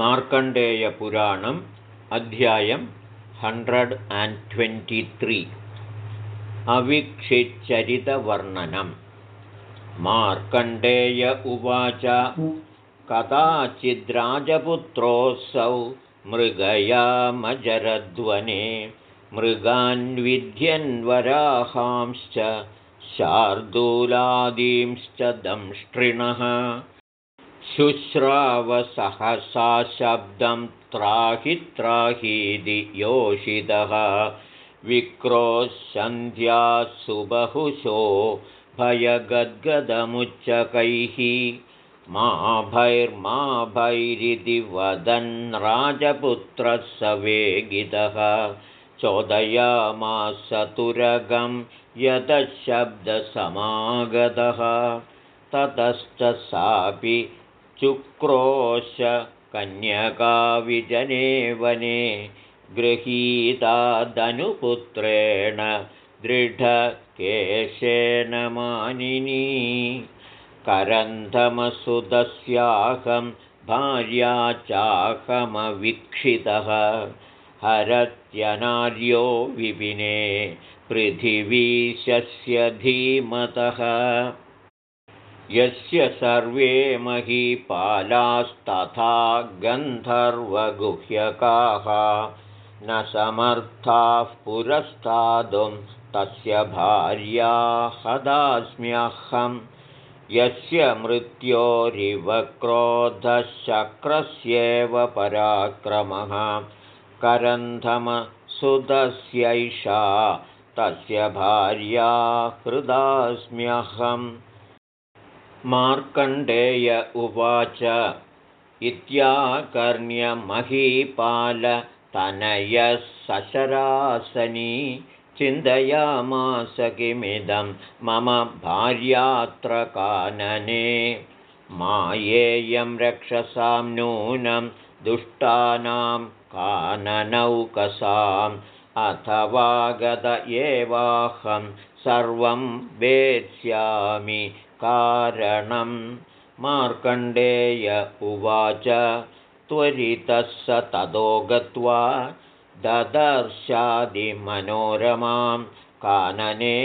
मार्कण्डेयपुराणम् अध्यायं hundred and twenty अवीक्षिच्चरितवर्णनं। मार्कण्डेय उवाच कदाचिद्राजपुत्रोऽसौ मृगयामजरध्वने मृगान्विध्यन्वराहांश्च शार्दूलादींश्च दंष्ट्रिणः शुश्रावसहसा शब्दं त्राहि त्राहीदि योषितः विक्रोशन्ध्यासुबहुशो भयगद्गदमुच्चकैः मा भैर्मा भैरिति वदन् राजपुत्रः स वेगितः चोदयामासतुरगं यतशब्दसमागतः ततश्च सापि कन्यकाविजने वने गृहीतादनुपुत्रेण दृढकेशेन मानिनी। करन्धमसुदस्याहं भार्या चाहमवीक्षितः हरत्यनार्यो विपिने पृथिवीशस्य धीमतः यस्य सर्वे महीपालास्तथा गन्धर्वगुह्यकाः न समर्थाः पुरस्तादुं तस्य भार्या हदास्म्यहं यस्य मृत्योरिवक्रोधशक्रस्येव पराक्रमः। करन्धमसुतस्यैषा तस्य भार्या हृदास्म्यहम् मार्कण्डेय उवाच इत्याकर्ण्यमहीपालतनयः सशरासनी चिन्तयामास किमिदं मम भार्यात्र कानने मायेयं रक्षसां नूनं दुष्टानां काननौकसाम् अथवा गत एवाहं सर्वं वेत्स्यामि कारणं। मार्कण्डेय उवाच त्वरितः स ततो गत्वा ददर्शादिमनोरमां कानने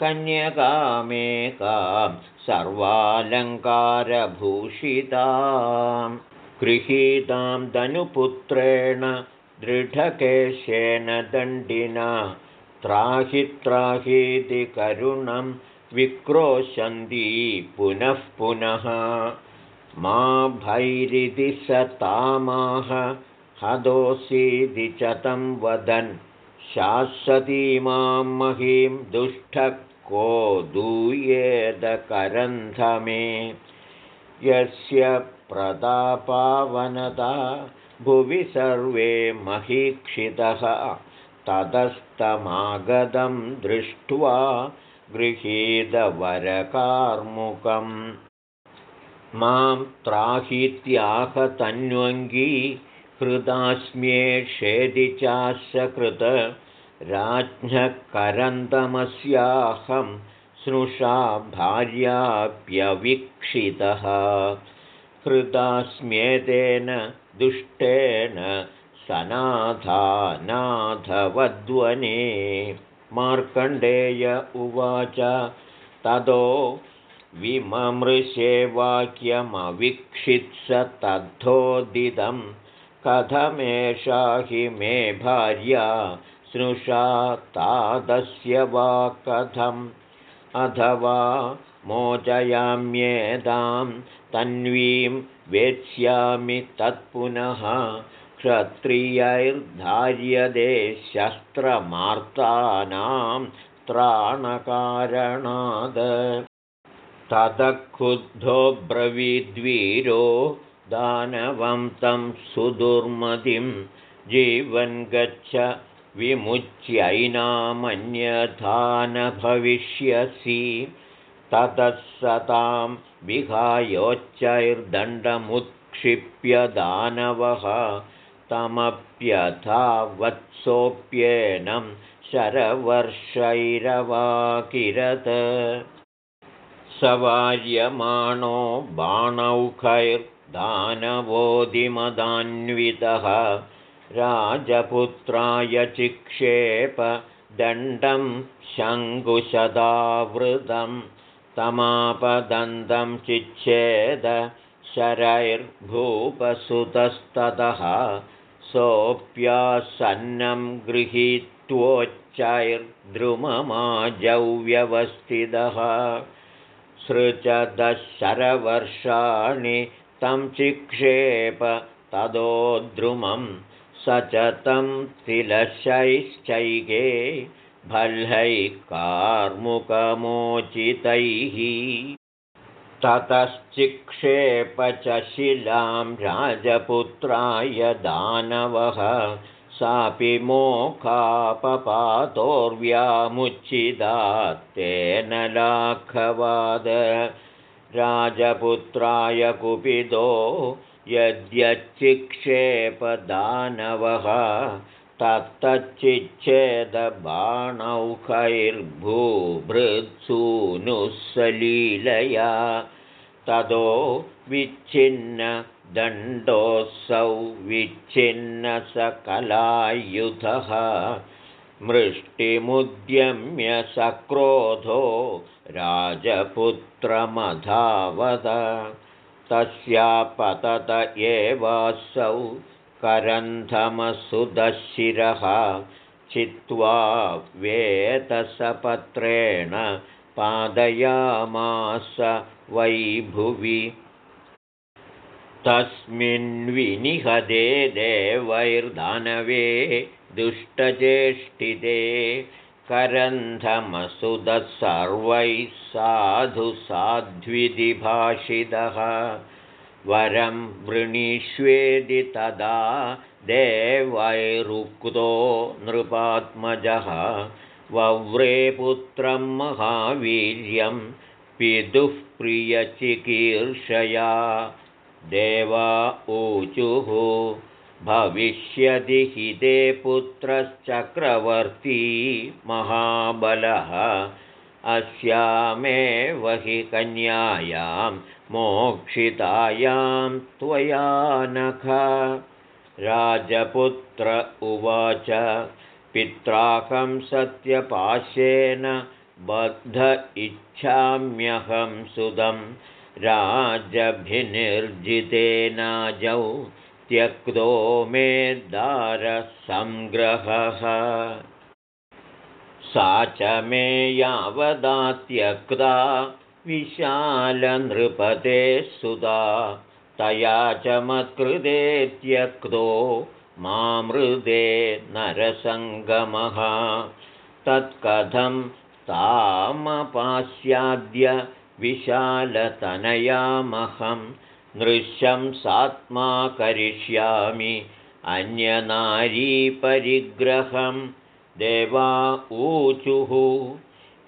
कन्यकामेकां सर्वालङ्कारभूषितां गृहीतां धनुपुत्रेण दृढकेशेन दण्डिना त्राहि त्राहीति करुणं विक्रोशन्ती पुनः पुनः मा भैरिति स तामाह हदोऽसीति च तं वदन् शाश्वतीमां महीं दुष्टः को दूयेदकरन्धमे यस्य प्रतापावनता भुवि सर्वे महीक्षितः ततस्तमागतं दृष्ट्वा गृहीतवरकार्मुकम्। मां त्राहीत्याहतन्वङ्गी हृदास्म्येषेदि चाशकृत राज्ञः करन्दमस्याहं स्नुषा भार्याप्यवीक्षितः। हृदास्म्येतेन दुष्टेन सनाथानाथवद्वने मार्कण्डेय उवाच ततो विममृशे वाक्यमवीक्षित्स तद्धोदितं कथमेषा हि मे भार्या स्नुषा तादस्य वा कथम्? अथवा मोचयाम्येदां तन्वीं वेत्स्यामि तत्पुनः क्षत्रियैर्धार्यदे शस्त्रमार्तानां त्राणकारणाद। ततः ब्रवीद्वीरो दानवं तं सुदुर्मतिं जीवन् गच्छ विमुच्यैनामन्यथा न भविष्यसि ततः सतां विहायोच्चैर्दण्डमुत्क्षिप्य दानवः तमप्यथा वत्सोऽप्येनं शरवर्षैरवाकिरत्। सवार्यमाणो बाणौखैर्दण्डैर्दशैर्युधि दानवोदिमदान्वितः राजपुत्राय चिक्षेप दण्डं शङ्कुशदावृतं। तमापदन्तं चिच्छेद शरैर्भूपसुतस्ततः सोऽप्यासन्नं गृहीत्वोच्चैर्द्रुममाजव्यवस्थितः सृचदशरवर्षाणि तं चिक्षेप तदो द्रुमं स च तं तिलशैश्चैके भल्लैः कार्मुकमोचितैः ततश्चिक्षेप च शिलां राजपुत्राय दानवः सापि तेन लाघवाद। राजपुत्राय कुपिदो यद्यच्चिक्षेपदानवः तत्तच्चिच्छेदबाणौखैर्भूभृत्सूनुः सलीलया ततो विच्छिन्नदण्डोऽसौ विच्छिन्नसकलायुधः। मृष्टिमुद्यम्य सक्रोधो राजपुत्रमधावद। तस्यापतत एवासौ करन्धमसुदशिरः चित्वा वेतसपत्रेण पादयामास वैभुवि। तस्मिन्विनिहदे देवैर्दानवे दुष्टचेष्टिते करन्धमसुदः सर्वैः साधु साध्विधिभाषितः वरं वृणीष्वेदि तदा देवैरुक्तो नृपात्मजः वव्रे पुत्रं महावीर्यं पितुः प्रियचिकीर्षया। देवा ऊचुः भविष्यति हि ते पुत्रश्चक्रवर्ती महाबलः अस्यामेव हि कन्यायां मोक्षितायां त्वया नख। राजपुत्र उवाच पित्राकं सत्यपाशेन बद्ध इच्छाम्यहं सुदं। राजभिनिर्जितेनाजौ त्यक्तो मे दारसङ्ग्रहः सा च मे यावदा त्यक्ता विशालनृपते सुधा। तया च मत्कृते त्यक्तो मामृदे नरसङ्गमः। तत्कथं तामपास्याद्य विशालतनयामहं नृश्यं सात्मा करिष्यामि अन्यनारीपरिग्रहं देवा ऊचुः।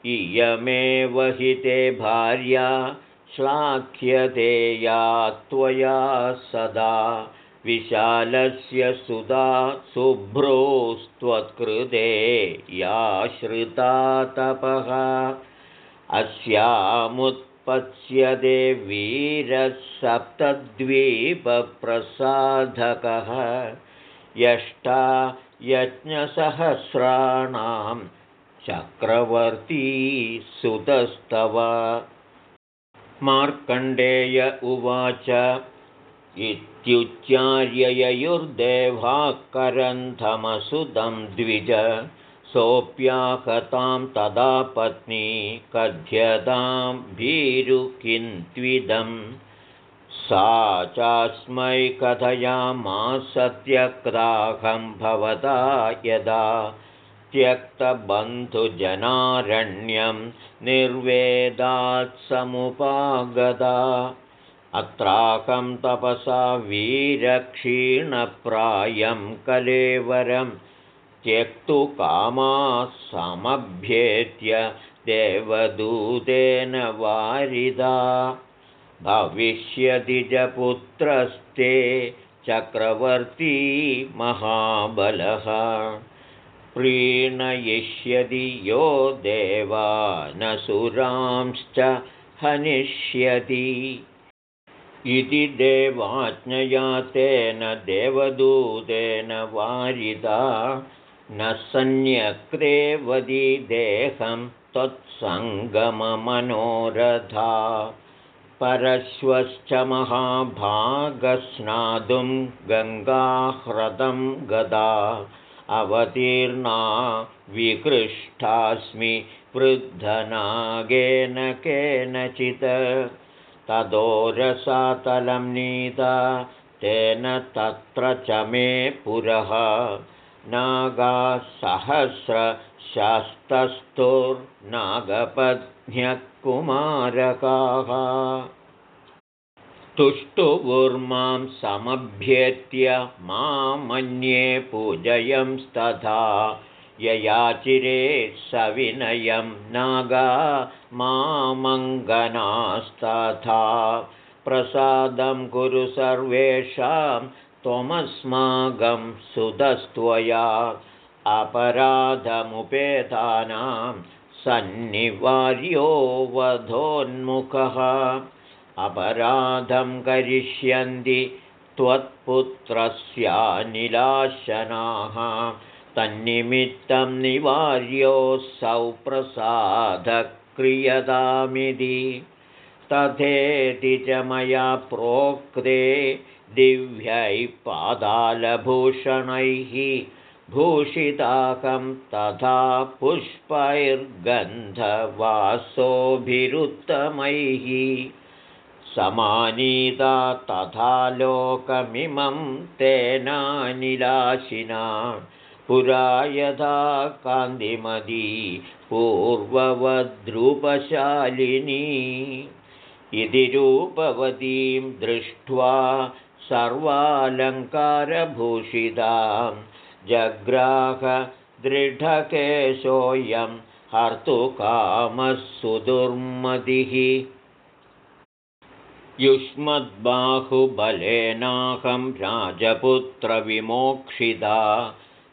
इयमेव हि ते भार्या श्लाघ्यते या त्वया सदा। विशालस्य सुधा शुभ्रोस्त्वत्कृते या श्रिता तपः। अस्यामुत्पत्स्यते वीरः सप्तद्वीपप्रसाधकः यष्टा यज्ञसहस्राणां चक्रवर्ती सुतस्तव। मार्कण्डेय उवाच इत्युच्चार्ययुर्देवाः करन्थमसुदं द्विज सोऽप्याकतां तदा पत्नी कथ्यतां भीरुकिन्त्विदं सा चास्मै कथयामासत्यक्ताहं भवता यदा त्यक्तबन्धुजनारण्यं निर्वेदात्समुपागदा अत्राकं तपसा वीरक्षीणप्रायं कलेवरं त्यक्तु कामाः समभ्येत्य देवदूतेन वारिदा भविष्यदिजपुत्रस्ते चक्रवर्ती महाबलः। प्रीणयिष्यति यो देवानसुरांश्च हनिष्यति इति देवाज्ञया तेन देवदूतेन वारिदा। न सन्यक्रेवदी देहं त्वत्सङ्गममनोरथा परश्वश्च महाभागस्नातुं गङ्गाह्रदं गदा अवतीर्णा विकृष्टास्मि वृद्धनागेन केनचित्। तदोरसातलं नीता तेन तत्र च मे पुरः नागासहस्रशास्तस्थुर्नागपध्न्यकुमारकाः तुष्टुवुर्मां समभ्येत्य मामन्ये पूजयंस्तथा ययाचिरे सविनयं नागा मामङ्गनास्तथा। प्रसादं कुरु सर्वेषां त्वमस्माकं सुतस्त्वया अपराधमुपेतानां सन्निवार्यो वधोन्मुखः। अपराधं करिष्यन्ति त्वत्पुत्रस्यानिलाशनाः तन्निमित्तं निवार्योऽसौ प्रसादक्रियतामिति तथेति च मया प्रोक्ते दिव्यैः पादालभूषणैः भूषिताकं तथा पुष्पैर्गन्धवासोभिरुत्तमैः समानीता तथा लोकमिमं तेनानिलाशिना पुरा यथा कान्तिमदी पूर्ववद्रूपशालिनी। इति रूपवतीं दृष्ट्वा सर्वालङ्कारभूषितां जग्राहदृढकेशोऽयं हर्तुकामः सुदुर्मतिः युष्मद्बाहुबलेनाहं राजपुत्रविमोक्षिता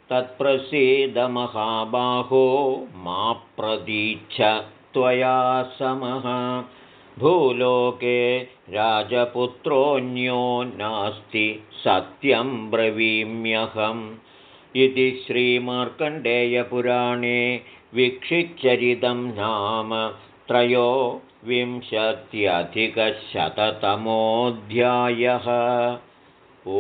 तत्प्रसीदमहाबाहो मा प्रतीच्छ त्वया समः। भूलोके राजपुत्रोऽन्यो नास्ति सत्यं ब्रवीम्यहम् इति श्रीमार्कण्डेयपुराणे वीक्षिचरितं नाम त्रयोविंशत्यधिकशततमोऽध्यायः। ओ